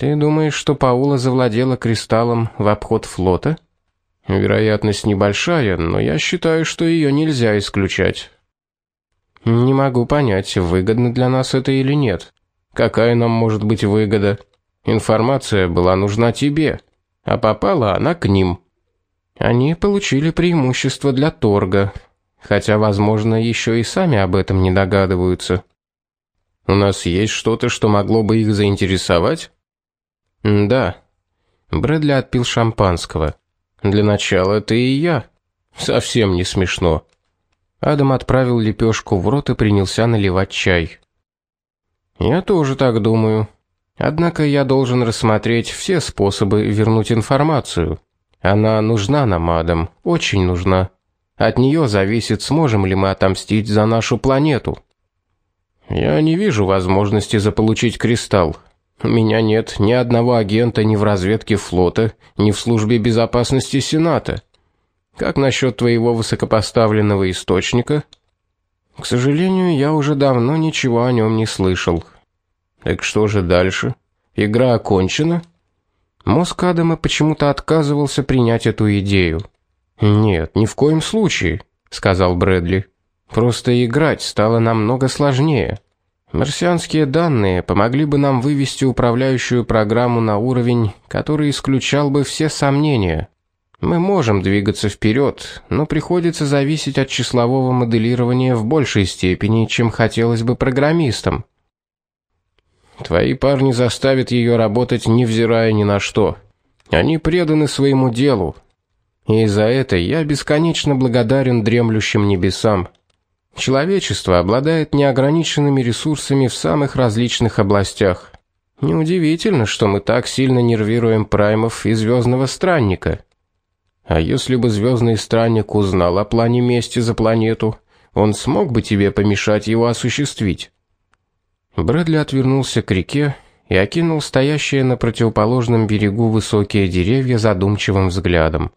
Ты думаешь, что Паула завладела кристаллом в обход флота? Вероятность небольшая, но я считаю, что ее нельзя исключать. Не могу понять, выгодно для нас это или нет. Какая нам может быть выгода? Информация была нужна тебе, а попала она к ним. Они получили преимущество для торга, хотя, возможно, еще и сами об этом не догадываются. У нас есть что-то, что могло бы их заинтересовать? Да. Брэдли отпил шампанского. Для начала ты и я. Совсем не смешно. Адам отправил лепешку в рот и принялся наливать чай. Я тоже так думаю. Однако я должен рассмотреть все способы вернуть информацию. Она нужна нам, Адам, очень нужна. От нее зависит, сможем ли мы отомстить за нашу планету. Я не вижу возможности заполучить кристалл. У меня нет ни одного агента ни в разведке флота, ни в службе безопасности Сената. Как насчет твоего высокопоставленного источника? К сожалению, я уже давно ничего о нем не слышал. Так что же дальше? Игра окончена? Мозг Адама почему-то отказывался принять эту идею. Нет, ни в коем случае, сказал Брэдли. Просто играть стало намного сложнее. Марсианские данные помогли бы нам вывести управляющую программу на уровень, который исключал бы все сомнения. Мы можем двигаться вперед, но приходится зависеть от числового моделирования в большей степени, чем хотелось бы программистам. Твои парни заставят ее работать, невзирая ни на что. Они преданы своему делу. И за это я бесконечно благодарен дремлющим небесам. Человечество обладает неограниченными ресурсами в самых различных областях. Неудивительно, что мы так сильно нервируем праймов и звездного странника. А если бы звездный странник узнал о плане мести за планету, он смог бы тебе помешать его осуществить. Брэдли отвернулся к реке и окинул стоящие на противоположном берегу высокие деревья задумчивым взглядом.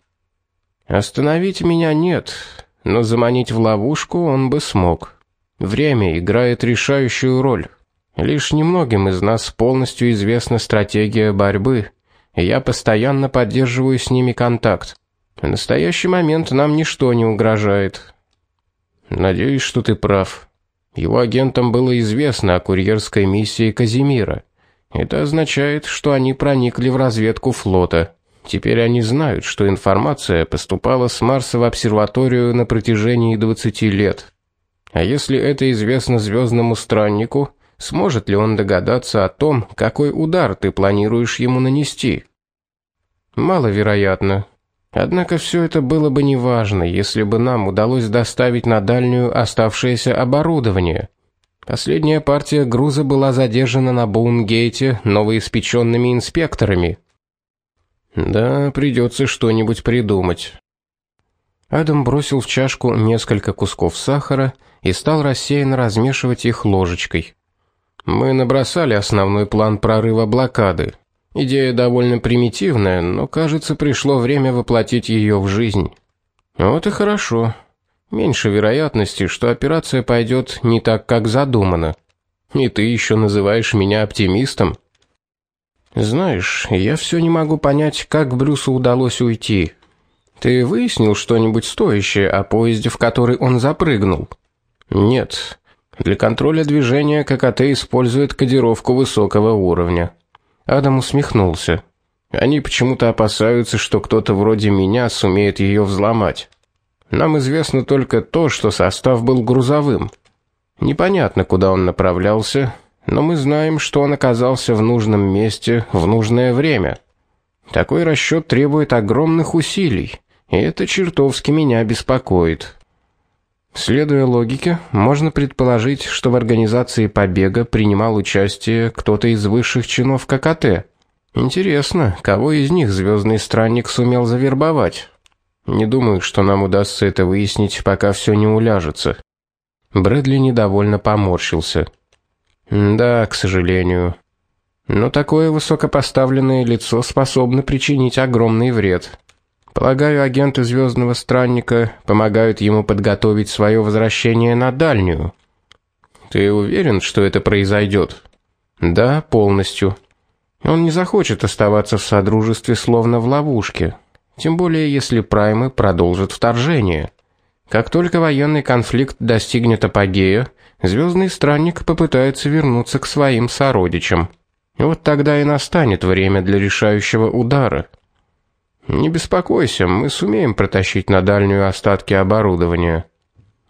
Остановить меня нет, но заманить в ловушку он бы смог. Время играет решающую роль. Лишь немногим из нас полностью известна стратегия борьбы, и я постоянно поддерживаю с ними контакт. В настоящий момент нам ничто не угрожает. Надеюсь, что ты прав. Его агентам было известно о курьерской миссии Казимира. Это означает, что они проникли в разведку флота. Теперь они знают, что информация поступала с Марса в обсерваторию на протяжении 20 лет. А если это известно звездному страннику, сможет ли он догадаться о том, какой удар ты планируешь ему нанести? Маловероятно. Однако все это было бы неважно, если бы нам удалось доставить на дальнюю оставшееся оборудование. Последняя партия груза была задержана на Боунгейте новоиспеченными инспекторами. Да, придется что-нибудь придумать. Адам бросил в чашку несколько кусков сахара и стал рассеянно размешивать их ложечкой. Мы набросали основной план прорыва блокады. Идея довольно примитивная, но, кажется, пришло время воплотить ее в жизнь. Вот и хорошо. Меньше вероятности, что операция пойдет не так, как задумано. И ты еще называешь меня оптимистом? Знаешь, я все не могу понять, как Брюсу удалось уйти. Ты выяснил что-нибудь стоящее о поезде, в который он запрыгнул? Нет. Для контроля движения ККТ использует кодировку высокого уровня. Адам усмехнулся. Они почему-то опасаются, что кто-то вроде меня сумеет ее взломать. Нам известно только то, что состав был грузовым. Непонятно, куда он направлялся, но мы знаем, что он оказался в нужном месте в нужное время. Такой расчет требует огромных усилий, и это чертовски меня беспокоит. Следуя логике, можно предположить, что в организации побега принимал участие кто-то из высших чинов ККТ. Интересно, кого из них звездный странник сумел завербовать? Не думаю, что нам удастся это выяснить, пока все не уляжется. Брэдли недовольно поморщился. Да, к сожалению. Но такое высокопоставленное лицо способно причинить огромный вред. Полагаю, агенты звездного странника помогают ему подготовить свое возвращение на дальнюю. Ты уверен, что это произойдет? Да, полностью. Он не захочет оставаться в содружестве словно в ловушке, тем более если праймы продолжат вторжение. Как только военный конфликт достигнет апогея, звездный странник попытается вернуться к своим сородичам. Вот тогда и настанет время для решающего удара. Не беспокойся, мы сумеем протащить на дальнюю остатки оборудования.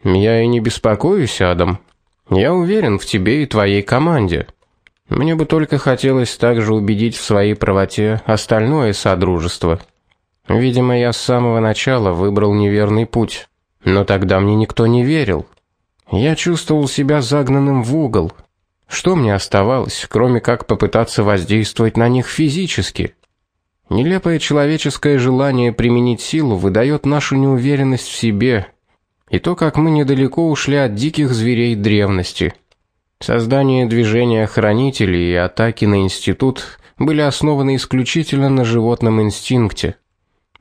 Я и не беспокоюсь, Адам. Я уверен в тебе и твоей команде. Мне бы только хотелось также убедить в своей правоте остальное содружество. Видимо, я с самого начала выбрал неверный путь, но тогда мне никто не верил. Я чувствовал себя загнанным в угол. Что мне оставалось, кроме как попытаться воздействовать на них физически? Нелепое человеческое желание применить силу выдает нашу неуверенность в себе и то, как мы недалеко ушли от диких зверей древности. Создание движения хранителей и атаки на институт были основаны исключительно на животном инстинкте.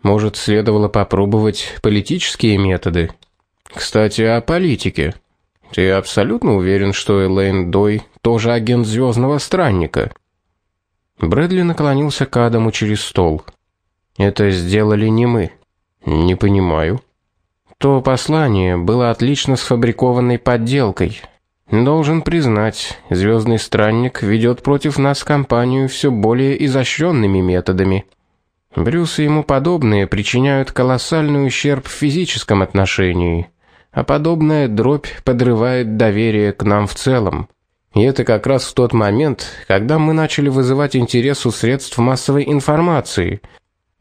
Может, следовало попробовать политические методы? Кстати, о политике. Ты абсолютно уверен, что Элейн Дой тоже агент звездного странника? Брэдли наклонился к Адаму через стол. Это сделали не мы. Не понимаю. То послание было отлично сфабрикованной подделкой. Должен признать, звездный странник ведет против нас кампанию все более изощренными методами. Брюс и ему подобные причиняют колоссальный ущерб в физическом отношении, а подобная дробь подрывает доверие к нам в целом. И это как раз в тот момент, когда мы начали вызывать интерес у средств массовой информации,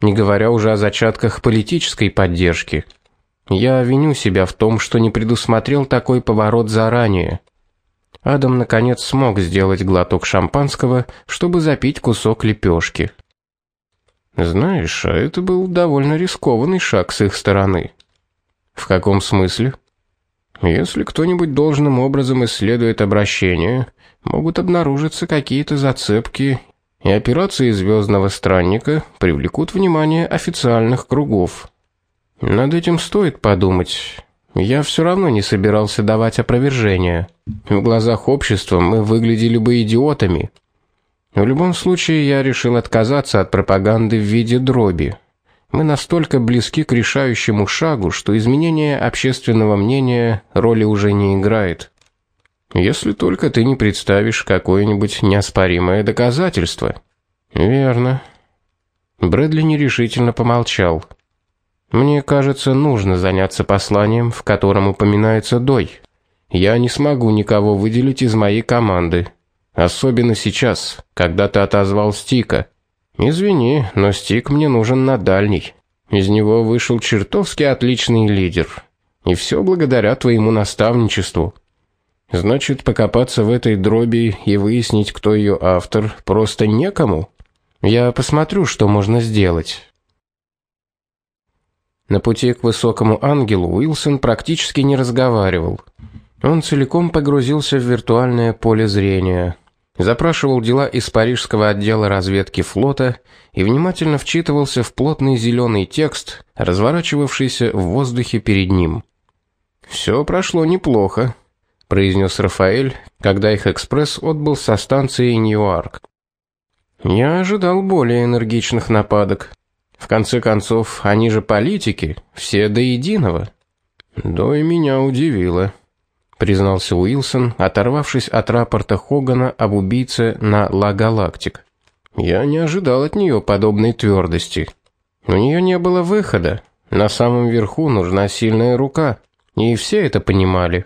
не говоря уже о зачатках политической поддержки. Я виню себя в том, что не предусмотрел такой поворот заранее. Адам наконец смог сделать глоток шампанского, чтобы запить кусок лепешки. Знаешь, а это был довольно рискованный шаг с их стороны. В каком смысле? Если кто-нибудь должным образом исследует обращение, могут обнаружиться какие-то зацепки, и операции звездного странника привлекут внимание официальных кругов. Над этим стоит подумать. Я все равно не собирался давать опровержение. В глазах общества мы выглядели бы идиотами. В любом случае я решил отказаться от пропаганды в виде дроби. Мы настолько близки к решающему шагу, что изменение общественного мнения роли уже не играет. Если только ты не представишь какое-нибудь неоспоримое доказательство. Верно. Брэдли нерешительно помолчал. Мне кажется, нужно заняться посланием, в котором упоминается Дой. Я не смогу никого выделить из моей команды, особенно сейчас, когда ты отозвал Стика. Извини, но Стик мне нужен на дальний. Из него вышел чертовски отличный лидер. И все благодаря твоему наставничеству. Значит, покопаться в этой дроби и выяснить, кто ее автор, просто некому. Я посмотрю, что можно сделать. На пути к высокому ангелу Уилсон практически не разговаривал. Он целиком погрузился в виртуальное поле зрения, запрашивал дела из парижского отдела разведки флота и внимательно вчитывался в плотный зеленый текст, разворачивавшийся в воздухе перед ним. Все прошло неплохо, произнес Рафаэль, когда их экспресс отбыл со станции Ньюарк. Я ожидал более энергичных нападок. В конце концов, они же политики, все до единого. Да и меня удивило, признался Уилсон, оторвавшись от рапорта Хогана об убийце на Ла Галактик. Я не ожидал от нее подобной твердости. У нее не было выхода. На самом верху нужна сильная рука, и все это понимали.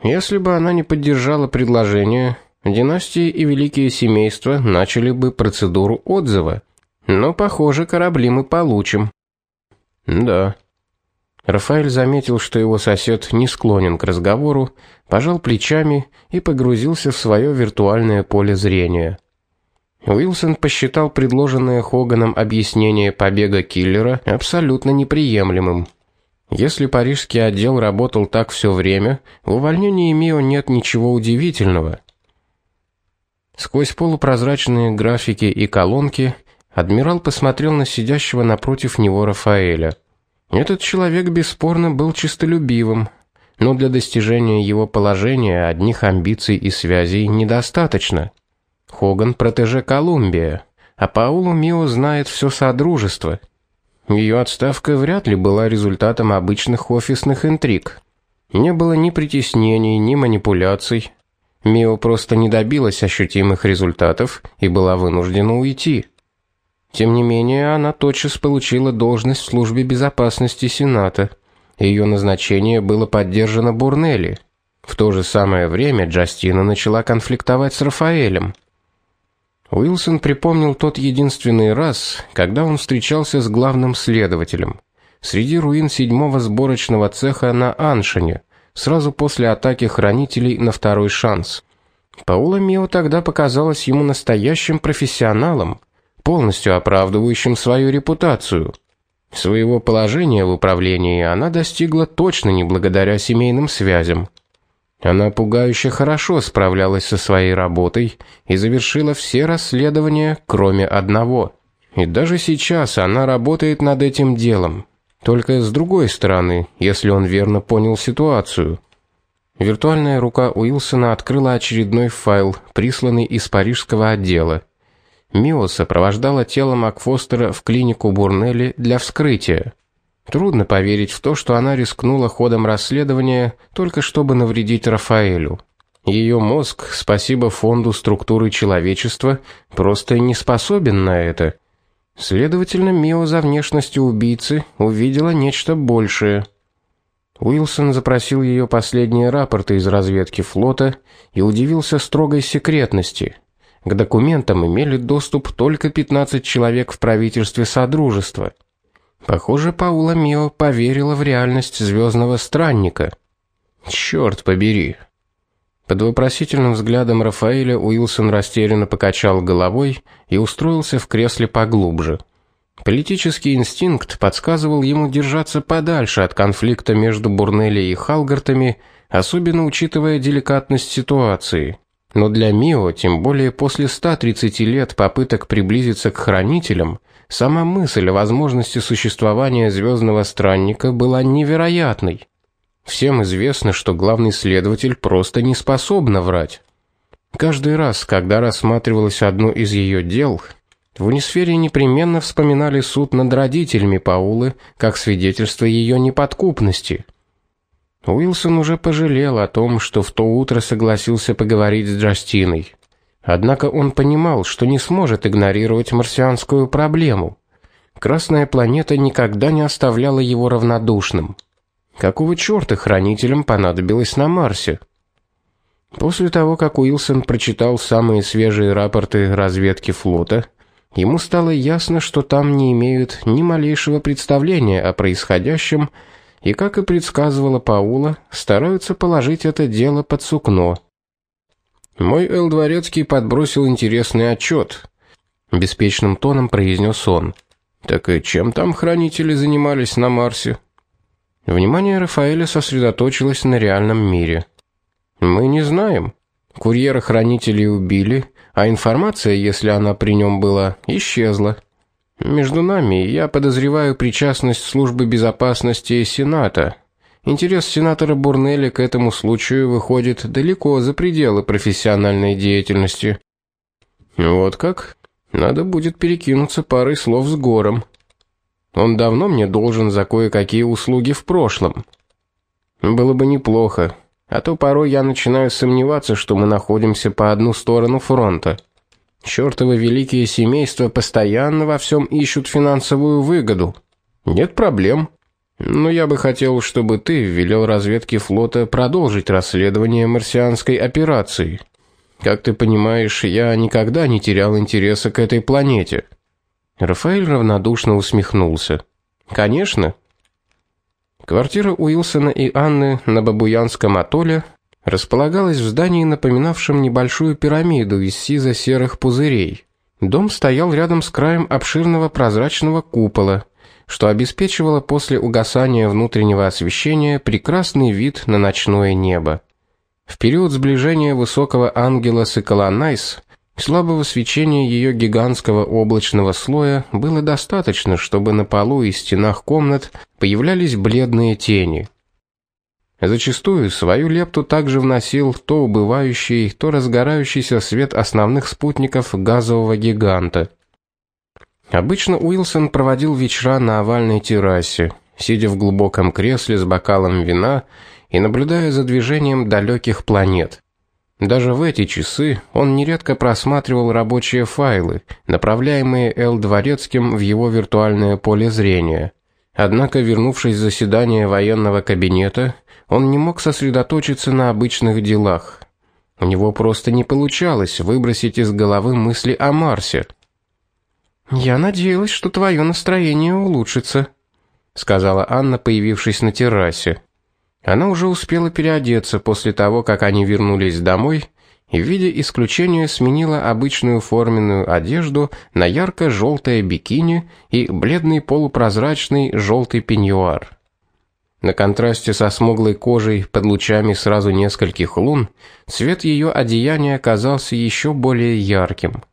Если бы она не поддержала предложение, династии и великие семейства начали бы процедуру отзыва но, похоже, корабли мы получим. Да. Рафаэль заметил, что его сосед не склонен к разговору, пожал плечами и погрузился в свое виртуальное поле зрения. Уилсон посчитал предложенное Хоганом объяснение побега киллера абсолютно неприемлемым. Если парижский отдел работал так все время, в увольнении Мио нет ничего удивительного. Сквозь полупрозрачные графики и колонки Адмирал посмотрел на сидящего напротив него Рафаэля. Этот человек бесспорно был честолюбивым, но для достижения его положения одних амбиций и связей недостаточно. Хоган протеже Колумбия, а Паулу Мио знает все содружество. Ее отставка вряд ли была результатом обычных офисных интриг. Не было ни притеснений, ни манипуляций. Мио просто не добилась ощутимых результатов и была вынуждена уйти. Тем не менее, она тотчас получила должность в службе безопасности Сената. Ее назначение было поддержано Бурнелли. В то же самое время Джастина начала конфликтовать с Рафаэлем. Уилсон припомнил тот единственный раз, когда он встречался с главным следователем среди руин седьмого сборочного цеха на Аншине, сразу после атаки хранителей на второй шанс. Паула Мио тогда показалась ему настоящим профессионалом, полностью оправдывающим свою репутацию. Своего положения в управлении она достигла точно не благодаря семейным связям. Она пугающе хорошо справлялась со своей работой и завершила все расследования, кроме одного. И даже сейчас она работает над этим делом, только с другой стороны, если он верно понял ситуацию. Виртуальная рука Уилсона открыла очередной файл, присланный из парижского отдела. Мио сопровождала тело Макфостера в клинику Бурнелли для вскрытия. Трудно поверить в то, что она рискнула ходом расследования только чтобы навредить Рафаэлю. Ее мозг, спасибо фонду структуры человечества, просто не способен на это. Следовательно, Мио за внешностью убийцы увидела нечто большее. Уилсон запросил ее последние рапорты из разведки флота и удивился строгой секретности. К документам имели доступ только 15 человек в правительстве содружества. Похоже, Паула Мио поверила в реальность звездного странника. Черт побери. Под вопросительным взглядом Рафаэля Уилсон растерянно покачал головой и устроился в кресле поглубже. Политический инстинкт подсказывал ему держаться подальше от конфликта между Бурнелли и Халгартами, особенно учитывая деликатность ситуации. Но для Мио, тем более после 130 лет попыток приблизиться к хранителям, Сама мысль о возможности существования звездного странника была невероятной. Всем известно, что главный следователь просто не способна врать. Каждый раз, когда рассматривалось одно из ее дел, в Унисфере непременно вспоминали суд над родителями Паулы как свидетельство ее неподкупности. Уилсон уже пожалел о том, что в то утро согласился поговорить с Джастиной. Однако он понимал, что не сможет игнорировать марсианскую проблему. Красная планета никогда не оставляла его равнодушным. Какого чёрта хранителям понадобилось на Марсе? После того, как Уилсон прочитал самые свежие рапорты разведки флота, ему стало ясно, что там не имеют ни малейшего представления о происходящем, и, как и предсказывала Паула, стараются положить это дело под сукно. Мой Эл Дворецкий подбросил интересный отчет. беспечным тоном произнес он. Так и чем там хранители занимались на Марсе? Внимание Рафаэля сосредоточилось на реальном мире. Мы не знаем. Курьера хранителей убили, а информация, если она при нем была, исчезла. Между нами я подозреваю причастность службы безопасности Сената. Интерес сенатора Бурнелли к этому случаю выходит далеко за пределы профессиональной деятельности. Вот как? Надо будет перекинуться парой слов с Гором. Он давно мне должен за кое-какие услуги в прошлом. Было бы неплохо, а то порой я начинаю сомневаться, что мы находимся по одну сторону фронта. Чёртовы великие семейства постоянно во всем ищут финансовую выгоду. Нет проблем. Но я бы хотел, чтобы ты велел разведке флота продолжить расследование марсианской операции. Как ты понимаешь, я никогда не терял интереса к этой планете. Рафаэль равнодушно усмехнулся. Конечно. Квартира Уилсона и Анны на Бабуянском атолле располагалась в здании, напоминавшем небольшую пирамиду из сизо-серых пузырей. Дом стоял рядом с краем обширного прозрачного купола что обеспечивало после угасания внутреннего освещения прекрасный вид на ночное небо. В период сближения высокого ангела с Эколонайс слабого свечения ее гигантского облачного слоя было достаточно, чтобы на полу и стенах комнат появлялись бледные тени. Зачастую свою лепту также вносил то убывающий, то разгорающийся свет основных спутников газового гиганта. Обычно Уилсон проводил вечера на овальной террасе, сидя в глубоком кресле с бокалом вина и наблюдая за движением далеких планет. Даже в эти часы он нередко просматривал рабочие файлы, направляемые Эл Дворецким в его виртуальное поле зрения. Однако, вернувшись с заседания военного кабинета, он не мог сосредоточиться на обычных делах. У него просто не получалось выбросить из головы мысли о Марсе. Я надеялась, что твое настроение улучшится, сказала Анна, появившись на террасе. Она уже успела переодеться после того, как они вернулись домой, и в виде исключения сменила обычную форменную одежду на ярко желтое бикини и бледный полупрозрачный желтый пеньюар. На контрасте со смуглой кожей под лучами сразу нескольких лун, цвет ее одеяния казался еще более ярким.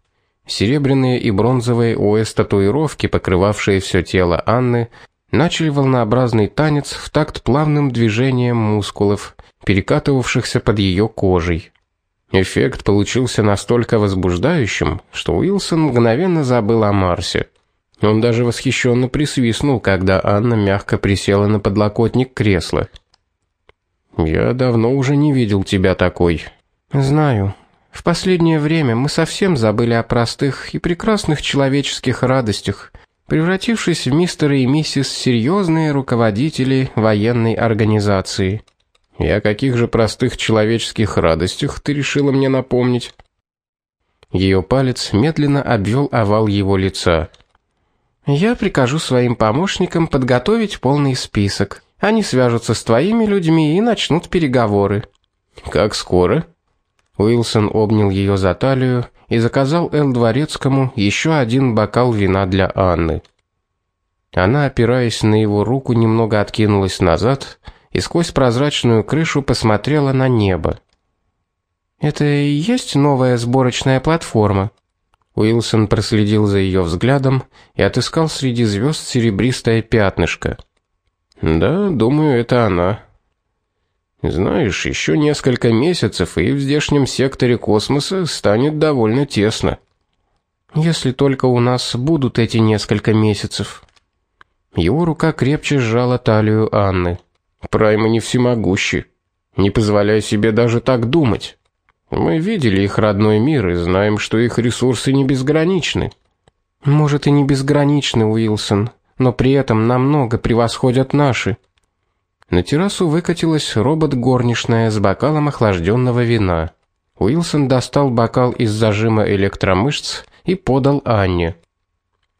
Серебряные и бронзовые ОС татуировки, покрывавшие все тело Анны, начали волнообразный танец в такт плавным движением мускулов, перекатывавшихся под ее кожей. Эффект получился настолько возбуждающим, что Уилсон мгновенно забыл о Марсе. Он даже восхищенно присвистнул, когда Анна мягко присела на подлокотник кресла. Я давно уже не видел тебя такой. Знаю. В последнее время мы совсем забыли о простых и прекрасных человеческих радостях, превратившись в мистера и миссис серьезные руководители военной организации. И о каких же простых человеческих радостях ты решила мне напомнить? Ее палец медленно обвел овал его лица. Я прикажу своим помощникам подготовить полный список. Они свяжутся с твоими людьми и начнут переговоры. Как скоро? Уилсон обнял ее за талию и заказал Эл Дворецкому еще один бокал вина для Анны. Она, опираясь на его руку, немного откинулась назад и сквозь прозрачную крышу посмотрела на небо. Это и есть новая сборочная платформа. Уилсон проследил за ее взглядом и отыскал среди звезд серебристое пятнышко. Да, думаю, это она. Знаешь, еще несколько месяцев, и в здешнем секторе космоса станет довольно тесно. Если только у нас будут эти несколько месяцев. Его рука крепче сжала талию Анны. Праймы не всемогущи. Не позволяй себе даже так думать. Мы видели их родной мир и знаем, что их ресурсы не безграничны. Может и не безграничны, Уилсон, но при этом намного превосходят наши. На террасу выкатилась робот-горничная с бокалом охлажденного вина. Уилсон достал бокал из зажима электромышц и подал Анне.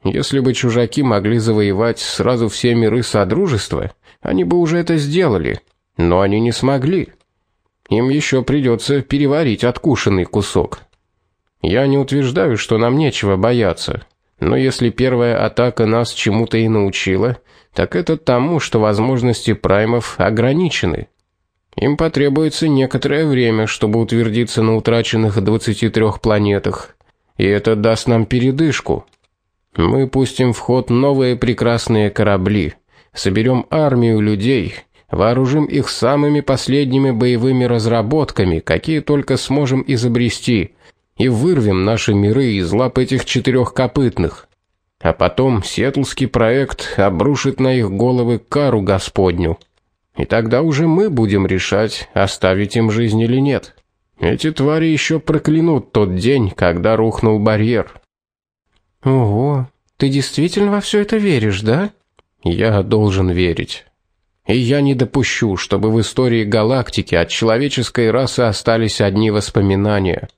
Если бы чужаки могли завоевать сразу все миры содружества, они бы уже это сделали, но они не смогли. Им еще придется переварить откушенный кусок. Я не утверждаю, что нам нечего бояться, но если первая атака нас чему-то и научила, так это тому, что возможности праймов ограничены. Им потребуется некоторое время, чтобы утвердиться на утраченных 23 планетах, и это даст нам передышку. Мы пустим в ход новые прекрасные корабли, соберем армию людей, вооружим их самыми последними боевыми разработками, какие только сможем изобрести, и вырвем наши миры из лап этих четырехкопытных. А потом Сетлский проект обрушит на их головы кару Господню. И тогда уже мы будем решать, оставить им жизнь или нет. Эти твари еще проклянут тот день, когда рухнул барьер. Ого, ты действительно во все это веришь, да? Я должен верить. И я не допущу, чтобы в истории галактики от человеческой расы остались одни воспоминания.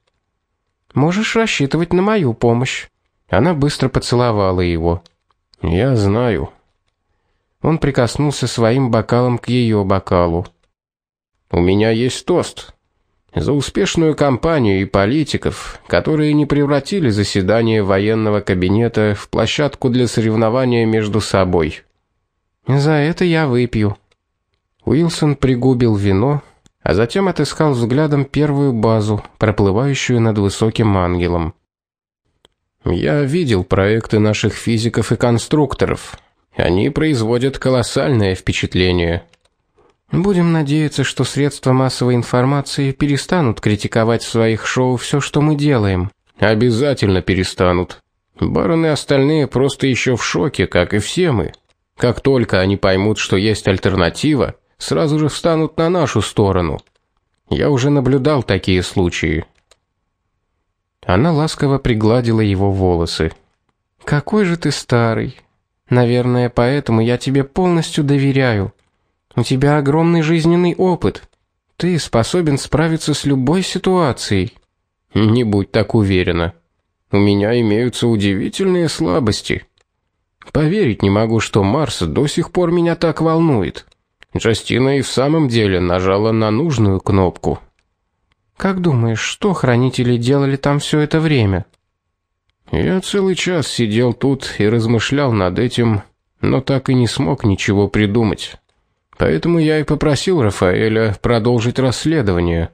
Можешь рассчитывать на мою помощь. Она быстро поцеловала его. Я знаю. Он прикоснулся своим бокалом к ее бокалу. У меня есть тост за успешную кампанию и политиков, которые не превратили заседание военного кабинета в площадку для соревнования между собой. За это я выпью. Уилсон пригубил вино, а затем отыскал взглядом первую базу, проплывающую над высоким ангелом. Я видел проекты наших физиков и конструкторов. Они производят колоссальное впечатление. Будем надеяться, что средства массовой информации перестанут критиковать в своих шоу все, что мы делаем. Обязательно перестанут. Бароны остальные просто еще в шоке, как и все мы. Как только они поймут, что есть альтернатива, сразу же встанут на нашу сторону. Я уже наблюдал такие случаи. Она ласково пригладила его волосы. Какой же ты старый. Наверное, поэтому я тебе полностью доверяю. У тебя огромный жизненный опыт. Ты способен справиться с любой ситуацией. Не будь так уверена. У меня имеются удивительные слабости. Поверить не могу, что Марс до сих пор меня так волнует. Джастина и в самом деле нажала на нужную кнопку. Как думаешь, что хранители делали там все это время? Я целый час сидел тут и размышлял над этим, но так и не смог ничего придумать. Поэтому я и попросил Рафаэля продолжить расследование.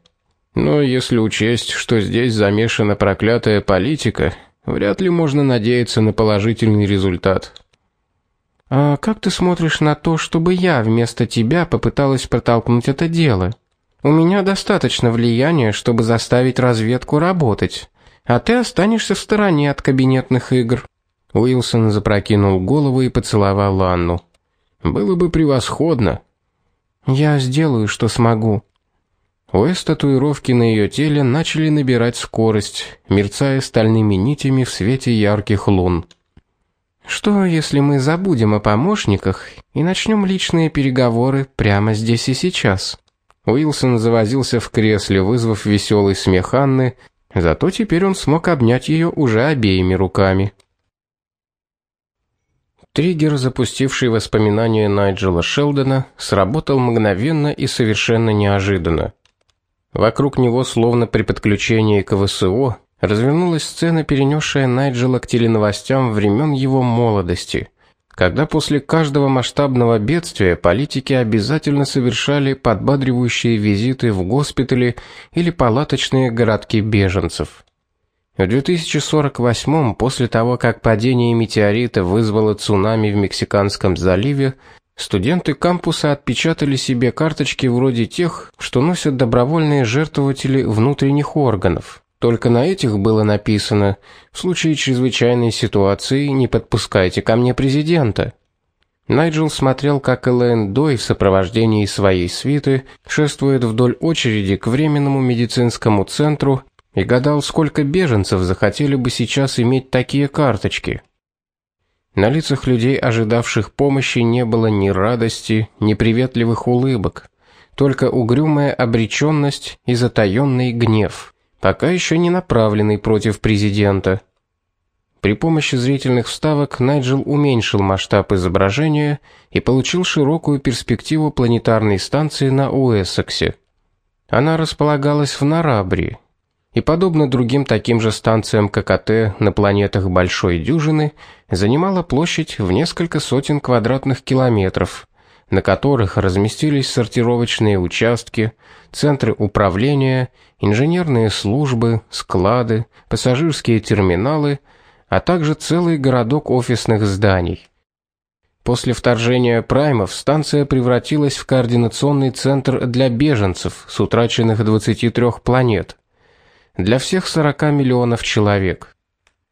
Но если учесть, что здесь замешана проклятая политика, вряд ли можно надеяться на положительный результат. А как ты смотришь на то, чтобы я вместо тебя попыталась протолкнуть это дело? У меня достаточно влияния, чтобы заставить разведку работать, а ты останешься в стороне от кабинетных игр. Уилсон запрокинул голову и поцеловал Анну. Было бы превосходно. Я сделаю, что смогу. Уэс татуировки на ее теле начали набирать скорость, мерцая стальными нитями в свете ярких лун. Что, если мы забудем о помощниках и начнем личные переговоры прямо здесь и сейчас? Уилсон завозился в кресле, вызвав веселый смех Анны, зато теперь он смог обнять ее уже обеими руками. Триггер, запустивший воспоминания Найджела Шелдона, сработал мгновенно и совершенно неожиданно. Вокруг него, словно при подключении к ВСО, развернулась сцена, перенесшая Найджела к теленовостям времен его молодости, когда после каждого масштабного бедствия политики обязательно совершали подбадривающие визиты в госпитали или палаточные городки беженцев. В 2048 после того, как падение метеорита вызвало цунами в Мексиканском заливе, студенты кампуса отпечатали себе карточки вроде тех, что носят добровольные жертвователи внутренних органов. Только на этих было написано: в случае чрезвычайной ситуации не подпускайте ко мне президента. Найджел смотрел, как Элэйн Дой в сопровождении своей свиты шествует вдоль очереди к временному медицинскому центру и гадал, сколько беженцев захотели бы сейчас иметь такие карточки. На лицах людей, ожидавших помощи, не было ни радости, ни приветливых улыбок, только угрюмая обречённость и затаённый гнев пока еще не направленный против президента. При помощи зрительных вставок Найджел уменьшил масштаб изображения и получил широкую перспективу планетарной станции на Уэссексе. Она располагалась в Нарабри, и подобно другим таким же станциям ККТ на планетах Большой дюжины, занимала площадь в несколько сотен квадратных километров, на которых разместились сортировочные участки, центры управления, инженерные службы, склады, пассажирские терминалы, а также целый городок офисных зданий. После вторжения праймов станция превратилась в координационный центр для беженцев с утраченных 23 планет. Для всех 40 миллионов человек.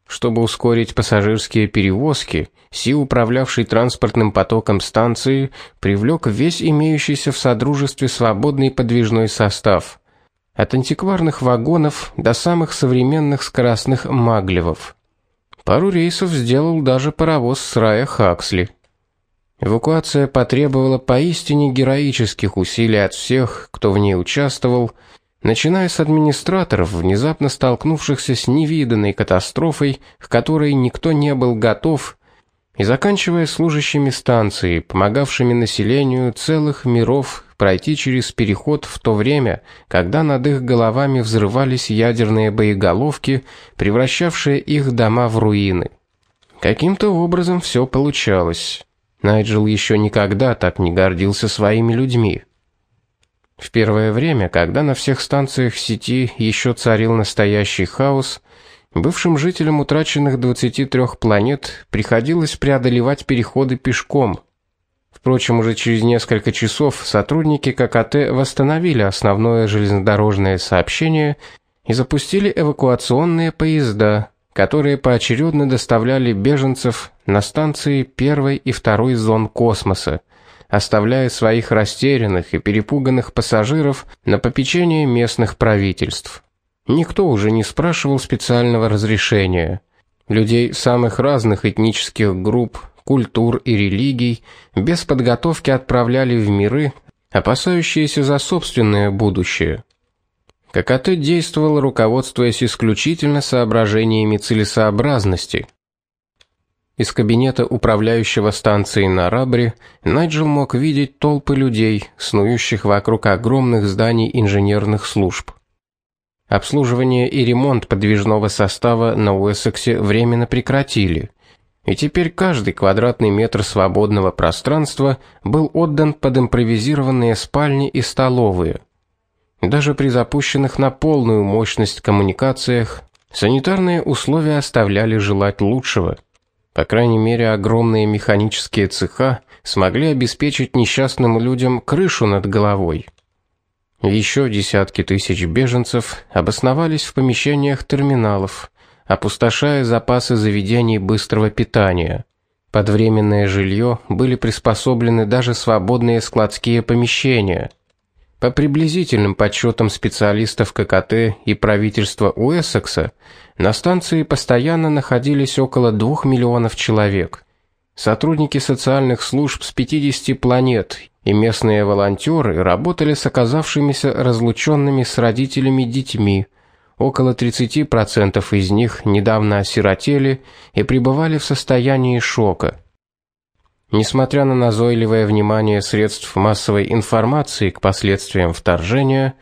Чтобы ускорить пассажирские перевозки, Си, управлявший транспортным потоком станции, привлек весь имеющийся в содружестве свободный подвижной состав, от антикварных вагонов до самых современных скоростных маглевов. Пару рейсов сделал даже паровоз с Рая Хаксли. Эвакуация потребовала поистине героических усилий от всех, кто в ней участвовал, начиная с администраторов, внезапно столкнувшихся с невиданной катастрофой, к которой никто не был готов, и заканчивая служащими станции, помогавшими населению целых миров пройти через переход в то время, когда над их головами взрывались ядерные боеголовки, превращавшие их дома в руины. Каким-то образом все получалось. Найджел еще никогда так не гордился своими людьми. В первое время, когда на всех станциях сети еще царил настоящий хаос, бывшим жителям утраченных 23 планет приходилось преодолевать переходы пешком. Впрочем, уже через несколько часов сотрудники ККТ восстановили основное железнодорожное сообщение и запустили эвакуационные поезда, которые поочередно доставляли беженцев на станции первой и второй зон космоса, оставляя своих растерянных и перепуганных пассажиров на попечение местных правительств. Никто уже не спрашивал специального разрешения. Людей самых разных этнических групп, культур и религий без подготовки отправляли в миры, опасающиеся за собственное будущее. ККТ действовал, руководствуясь исключительно соображениями целесообразности. Из кабинета управляющего станцией на Рабре Найджел мог видеть толпы людей, снующих вокруг огромных зданий инженерных служб. Обслуживание и ремонт подвижного состава на Уэссексе временно прекратили, и теперь каждый квадратный метр свободного пространства был отдан под импровизированные спальни и столовые. Даже при запущенных на полную мощность коммуникациях санитарные условия оставляли желать лучшего. По крайней мере, огромные механические цеха смогли обеспечить несчастным людям крышу над головой. Еще десятки тысяч беженцев обосновались в помещениях терминалов, опустошая запасы заведений быстрого питания. Под временное жилье были приспособлены даже свободные складские помещения – по приблизительным подсчетам специалистов ККТ и правительства Уэссекса, на станции постоянно находились около 2 миллионов человек. Сотрудники социальных служб с 50 планет и местные волонтеры работали с оказавшимися разлученными с родителями детьми. Около 30% из них недавно осиротели и пребывали в состоянии шока. Несмотря на назойливое внимание средств массовой информации к последствиям вторжения,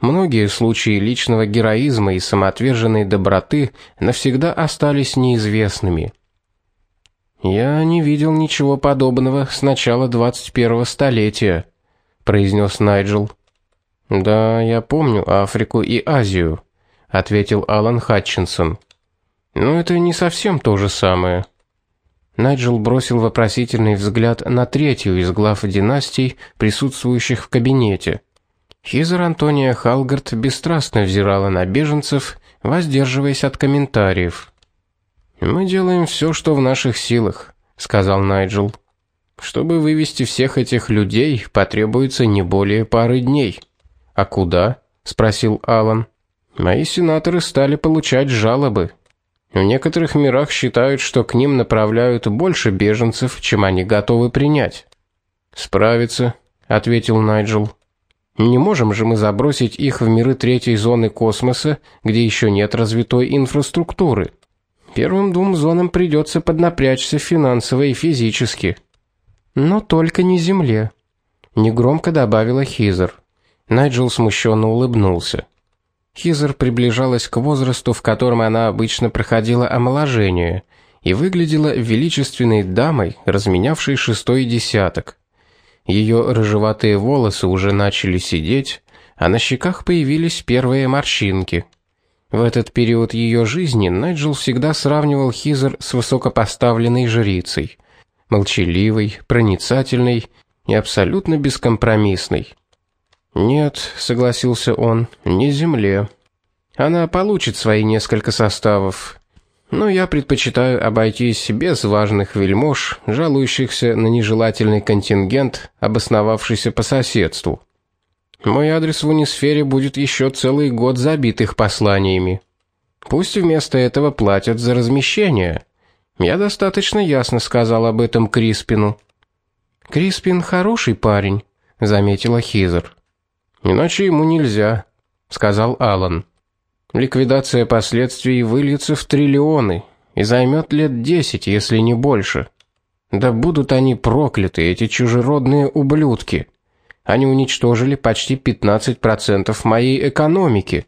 многие случаи личного героизма и самоотверженной доброты навсегда остались неизвестными. Я не видел ничего подобного с начала 21-го столетия, произнес Найджел. Да, я помню Африку и Азию, ответил Алан Хатчинсон. Но это не совсем то же самое. Найджел бросил вопросительный взгляд на третью из глав династий, присутствующих в кабинете. Хизер Антония Халгард бесстрастно взирала на беженцев, воздерживаясь от комментариев. Мы делаем все, что в наших силах, сказал Найджел. Чтобы вывести всех этих людей, потребуется не более пары дней. А куда? спросил Алан. Мои сенаторы стали получать жалобы. В некоторых мирах считают, что к ним направляют больше беженцев, чем они готовы принять. Справиться, ответил Найджел. Не можем же мы забросить их в миры третьей зоны космоса, где еще нет развитой инфраструктуры. Первым двум зонам придется поднапрячься финансово и физически. Но только не Земле, негромко добавила Хизер. Найджел смущенно улыбнулся. Хизер приближалась к возрасту, в котором она обычно проходила омоложение, и выглядела величественной дамой, разменявшей шестой десяток. Ее рыжеватые волосы уже начали сидеть, а на щеках появились первые морщинки. В этот период ее жизни Найджел всегда сравнивал Хизер с высокопоставленной жрицей, молчаливой, проницательной и абсолютно бескомпромиссной. Нет, согласился он. Не земле. Она получит свои несколько составов. Но я предпочитаю обойтись без важных вельмож, жалующихся на нежелательный контингент, обосновавшийся по соседству. Мой адрес в унисфере будет еще целый год забит их посланиями. Пусть вместо этого платят за размещение. Я достаточно ясно сказал об этом Криспину. Криспин хороший парень, заметила Хизер. Иначе ему нельзя, сказал Алан. Ликвидация последствий выльется в триллионы и займет лет десять, если не больше. Да будут они прокляты, эти чужеродные ублюдки. Они уничтожили почти 15% моей экономики.